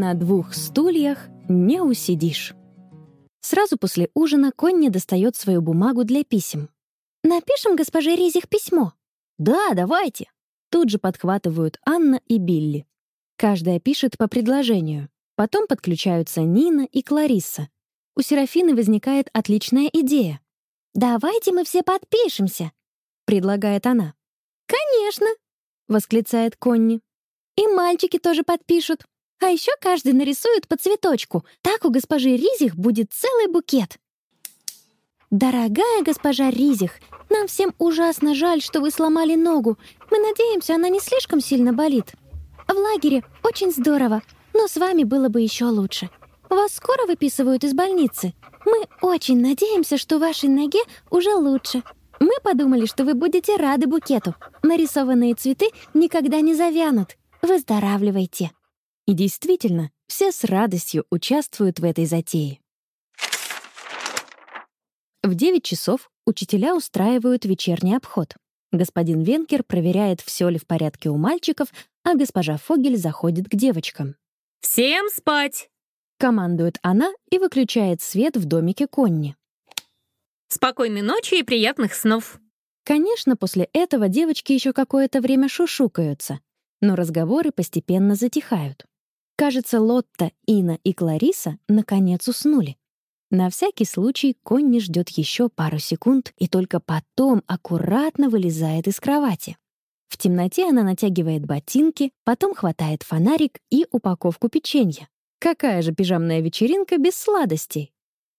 На двух стульях не усидишь. Сразу после ужина Конни достает свою бумагу для писем. «Напишем госпоже Ризих письмо». «Да, давайте». Тут же подхватывают Анна и Билли. Каждая пишет по предложению. Потом подключаются Нина и Кларисса. У Серафины возникает отличная идея. «Давайте мы все подпишемся», — предлагает она. «Конечно», — восклицает Конни. «И мальчики тоже подпишут. А еще каждый нарисует по цветочку. Так у госпожи Ризих будет целый букет. Дорогая госпожа Ризих, нам всем ужасно жаль, что вы сломали ногу. Мы надеемся, она не слишком сильно болит. В лагере очень здорово, но с вами было бы еще лучше. Вас скоро выписывают из больницы. Мы очень надеемся, что вашей ноге уже лучше. Мы подумали, что вы будете рады букету. Нарисованные цветы никогда не завянут. Выздоравливайте. И действительно, все с радостью участвуют в этой затее. В 9 часов учителя устраивают вечерний обход. Господин Венкер проверяет, все ли в порядке у мальчиков, а госпожа Фогель заходит к девочкам. «Всем спать!» — командует она и выключает свет в домике Конни. «Спокойной ночи и приятных снов!» Конечно, после этого девочки еще какое-то время шушукаются, но разговоры постепенно затихают. Кажется, Лотта, Ина и Клариса наконец уснули. На всякий случай Конни ждет еще пару секунд и только потом аккуратно вылезает из кровати. В темноте она натягивает ботинки, потом хватает фонарик и упаковку печенья. Какая же пижамная вечеринка без сладостей?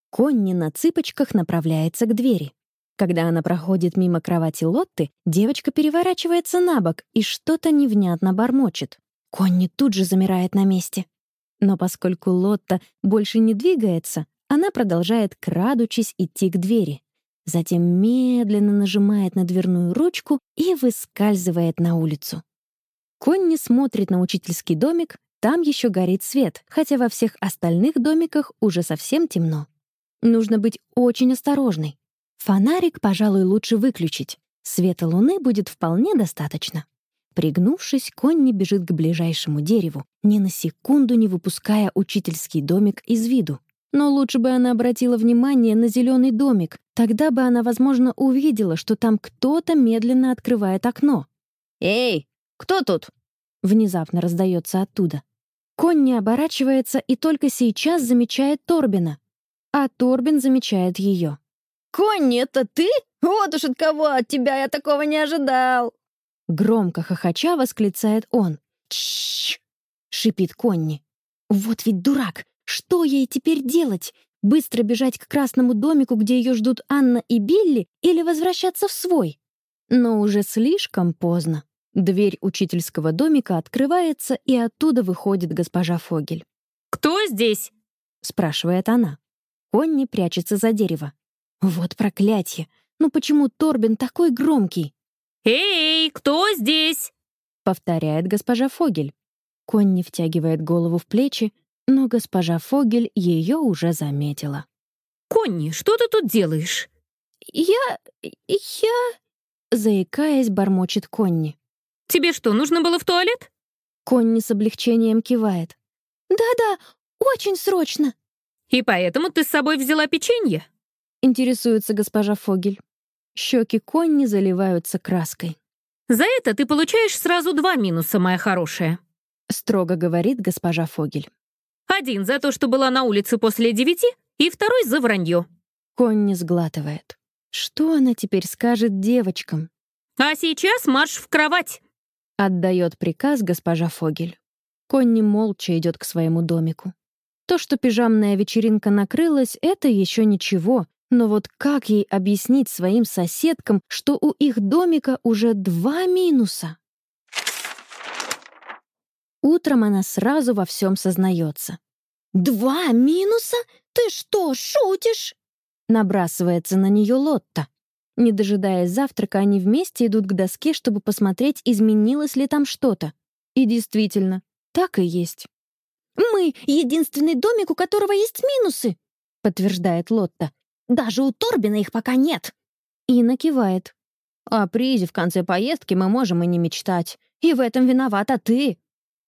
Конни на цыпочках направляется к двери. Когда она проходит мимо кровати Лотты, девочка переворачивается на бок и что-то невнятно бормочет. Конни тут же замирает на месте. Но поскольку Лотта больше не двигается, она продолжает, крадучись, идти к двери. Затем медленно нажимает на дверную ручку и выскальзывает на улицу. Конни смотрит на учительский домик, там еще горит свет, хотя во всех остальных домиках уже совсем темно. Нужно быть очень осторожной. Фонарик, пожалуй, лучше выключить. Света луны будет вполне достаточно. Пригнувшись, Конни бежит к ближайшему дереву, ни на секунду не выпуская учительский домик из виду. Но лучше бы она обратила внимание на зеленый домик, тогда бы она, возможно, увидела, что там кто-то медленно открывает окно. «Эй, кто тут?» Внезапно раздается оттуда. Конни оборачивается и только сейчас замечает Торбина, а Торбин замечает ее. «Конни, это ты? Вот уж от кого от тебя я такого не ожидал!» Громко хохоча восклицает он. «Тш-ш-ш!» шипит Конни. «Вот ведь дурак! Что ей теперь делать? Быстро бежать к красному домику, где ее ждут Анна и Билли, или возвращаться в свой?» Но уже слишком поздно. Дверь учительского домика открывается, и оттуда выходит госпожа Фогель. «Кто здесь?» — спрашивает она. Конни прячется за дерево. «Вот проклятье! Ну почему Торбин такой громкий?» «Эй, кто здесь?» — повторяет госпожа Фогель. Конни втягивает голову в плечи, но госпожа Фогель ее уже заметила. «Конни, что ты тут делаешь?» «Я... я...» — заикаясь, бормочет Конни. «Тебе что, нужно было в туалет?» Конни с облегчением кивает. «Да-да, очень срочно». «И поэтому ты с собой взяла печенье?» — интересуется госпожа Фогель. Щеки Конни заливаются краской. «За это ты получаешь сразу два минуса, моя хорошая», — строго говорит госпожа Фогель. «Один за то, что была на улице после девяти, и второй за вранье». Конни сглатывает. Что она теперь скажет девочкам? «А сейчас марш в кровать!» — отдает приказ госпожа Фогель. Конни молча идет к своему домику. То, что пижамная вечеринка накрылась, это еще ничего, но вот как ей объяснить своим соседкам, что у их домика уже два минуса? Утром она сразу во всем сознается. «Два минуса? Ты что, шутишь?» Набрасывается на нее Лотта. Не дожидаясь завтрака, они вместе идут к доске, чтобы посмотреть, изменилось ли там что-то. И действительно, так и есть. «Мы — единственный домик, у которого есть минусы», — подтверждает Лотта. Даже у Торбина их пока нет. Инна кивает. О призе в конце поездки мы можем и не мечтать. И в этом виновата ты.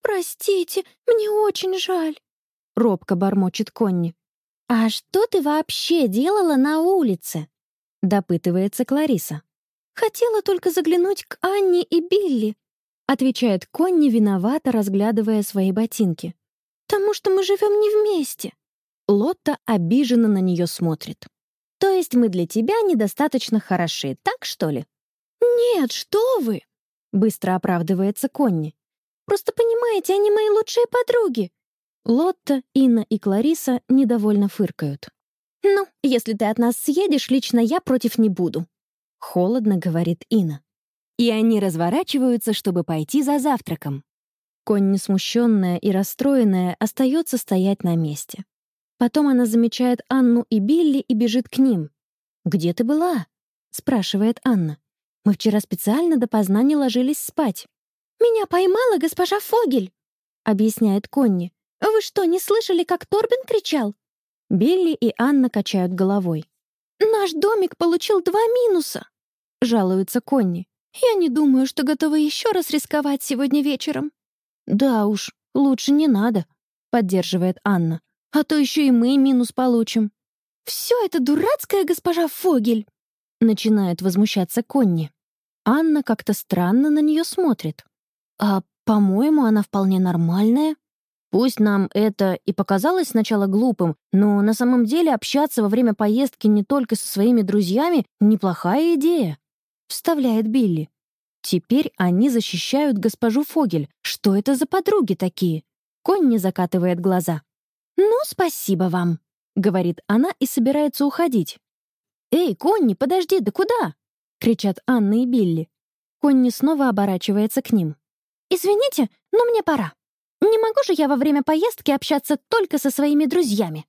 «Простите, мне очень жаль», — робко бормочет Конни. «А что ты вообще делала на улице?» — допытывается Клариса. «Хотела только заглянуть к Анне и Билли», — отвечает Конни, виновато разглядывая свои ботинки. «Потому что мы живем не вместе». Лотта обиженно на нее смотрит. «То есть мы для тебя недостаточно хороши, так что ли?» «Нет, что вы!» — быстро оправдывается Конни. «Просто понимаете, они мои лучшие подруги!» Лотта, Инна и Клариса недовольно фыркают. «Ну, если ты от нас съедешь, лично я против не буду», — холодно говорит Инна. И они разворачиваются, чтобы пойти за завтраком. Конни, смущенная и расстроенная, остается стоять на месте. Потом она замечает Анну и Билли и бежит к ним. «Где ты была?» — спрашивает Анна. «Мы вчера специально допоздна не ложились спать». «Меня поймала госпожа Фогель», — объясняет Конни. «Вы что, не слышали, как Торбин кричал?» Билли и Анна качают головой. «Наш домик получил два минуса», — жалуется Конни. «Я не думаю, что готова еще раз рисковать сегодня вечером». «Да уж, лучше не надо», — поддерживает Анна а то еще и мы минус получим. «Все это дурацкая госпожа Фогель!» Начинает возмущаться Конни. Анна как-то странно на нее смотрит. «А, по-моему, она вполне нормальная. Пусть нам это и показалось сначала глупым, но на самом деле общаться во время поездки не только со своими друзьями — неплохая идея», — вставляет Билли. Теперь они защищают госпожу Фогель. Что это за подруги такие? Конни закатывает глаза. «Ну, спасибо вам», — говорит она и собирается уходить. «Эй, Конни, подожди, да куда?» — кричат Анна и Билли. Конни снова оборачивается к ним. «Извините, но мне пора. Не могу же я во время поездки общаться только со своими друзьями?»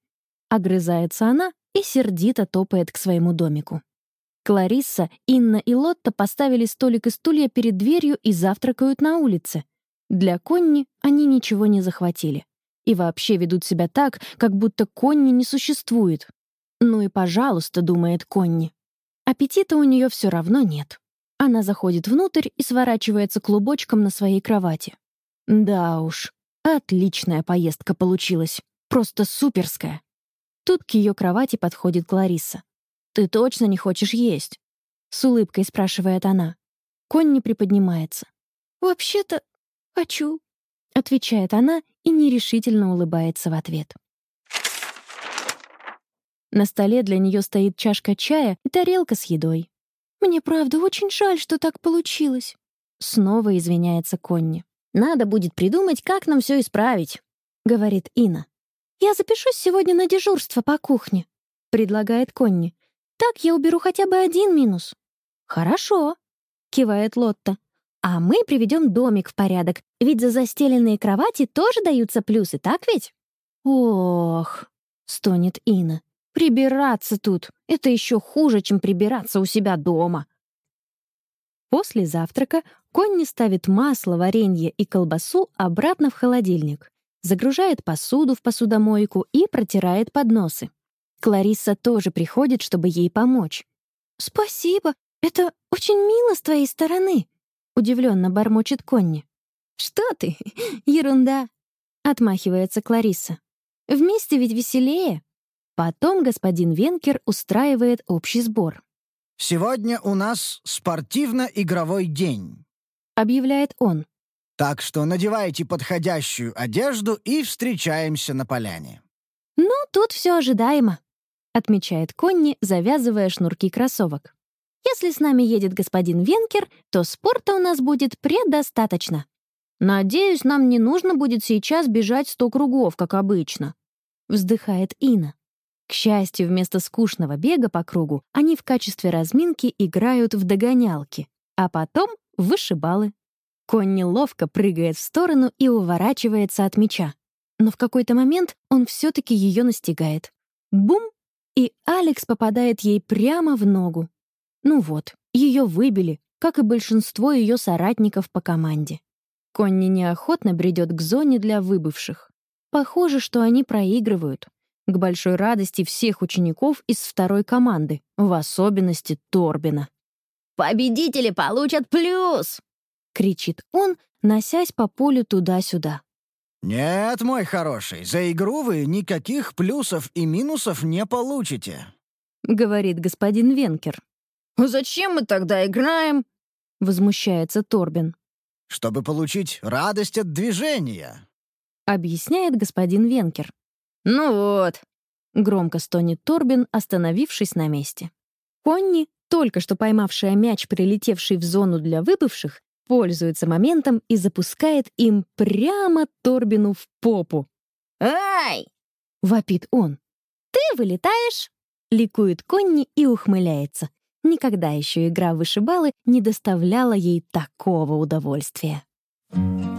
Огрызается она и сердито топает к своему домику. Кларисса, Инна и Лотта поставили столик и стулья перед дверью и завтракают на улице. Для Конни они ничего не захватили и вообще ведут себя так, как будто Конни не существует. Ну и пожалуйста, думает Конни. Аппетита у нее все равно нет. Она заходит внутрь и сворачивается клубочком на своей кровати. Да уж, отличная поездка получилась. Просто суперская. Тут к ее кровати подходит Клариса. «Ты точно не хочешь есть?» С улыбкой спрашивает она. Конни приподнимается. «Вообще-то хочу», — отвечает она и нерешительно улыбается в ответ. На столе для нее стоит чашка чая и тарелка с едой. «Мне правда очень жаль, что так получилось», — снова извиняется Конни. «Надо будет придумать, как нам все исправить», — говорит Ина. «Я запишусь сегодня на дежурство по кухне», — предлагает Конни. «Так я уберу хотя бы один минус». «Хорошо», — кивает Лотта. А мы приведем домик в порядок, ведь за застеленные кровати тоже даются плюсы, так ведь? Ох, стонет Ина. Прибираться тут — это еще хуже, чем прибираться у себя дома. После завтрака Конни ставит масло, варенье и колбасу обратно в холодильник, загружает посуду в посудомойку и протирает подносы. Клариса тоже приходит, чтобы ей помочь. «Спасибо, это очень мило с твоей стороны», Удивленно бормочет Конни. «Что ты? Ерунда!» — отмахивается Клариса. «Вместе ведь веселее!» Потом господин Венкер устраивает общий сбор. «Сегодня у нас спортивно-игровой день», — объявляет он. «Так что надевайте подходящую одежду и встречаемся на поляне». «Ну, тут все ожидаемо», — отмечает Конни, завязывая шнурки кроссовок. Если с нами едет господин Венкер, то спорта у нас будет предостаточно. Надеюсь, нам не нужно будет сейчас бежать сто кругов, как обычно», — вздыхает Ина. К счастью, вместо скучного бега по кругу они в качестве разминки играют в догонялки, а потом — в вышибалы. Конь неловко прыгает в сторону и уворачивается от мяча. Но в какой-то момент он все-таки ее настигает. Бум! И Алекс попадает ей прямо в ногу. Ну вот, ее выбили, как и большинство ее соратников по команде. Конни неохотно бредет к зоне для выбывших. Похоже, что они проигрывают. К большой радости всех учеников из второй команды, в особенности Торбина. «Победители получат плюс!» — кричит он, носясь по полю туда-сюда. «Нет, мой хороший, за игру вы никаких плюсов и минусов не получите», — говорит господин Венкер. «А зачем мы тогда играем?» — возмущается Торбин. «Чтобы получить радость от движения», — объясняет господин Венкер. «Ну вот», — громко стонет Торбин, остановившись на месте. Конни, только что поймавшая мяч, прилетевший в зону для выбывших, пользуется моментом и запускает им прямо Торбину в попу. «Ай!» — вопит он. «Ты вылетаешь!» — ликует Конни и ухмыляется. Никогда еще игра в вышибалы не доставляла ей такого удовольствия. Thank you.